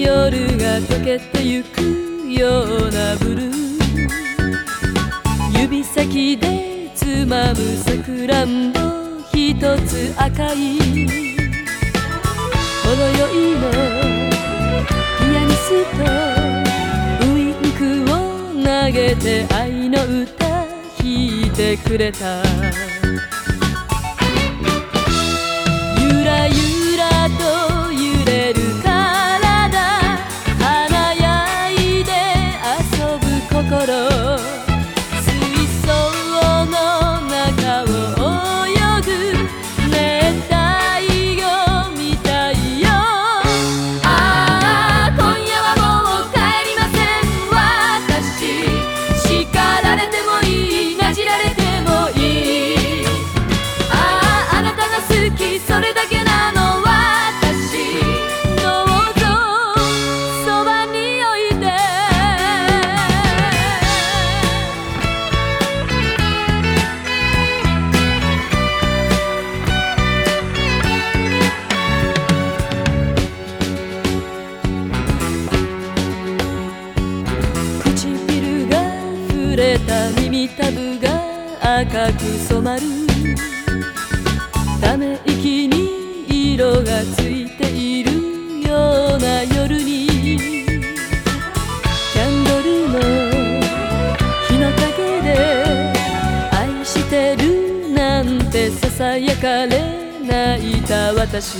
夜が溶けてゆくようなブルー。指先でつまむさくらんぼひとつ赤い。ほろ酔いのピアニストウインクを投げて愛の歌弾いてくれた。れた耳たぶが赤く染まる。ため息に色がついているような夜に。キャンドルの日の陰で愛してるなんてささやかれ泣いた私。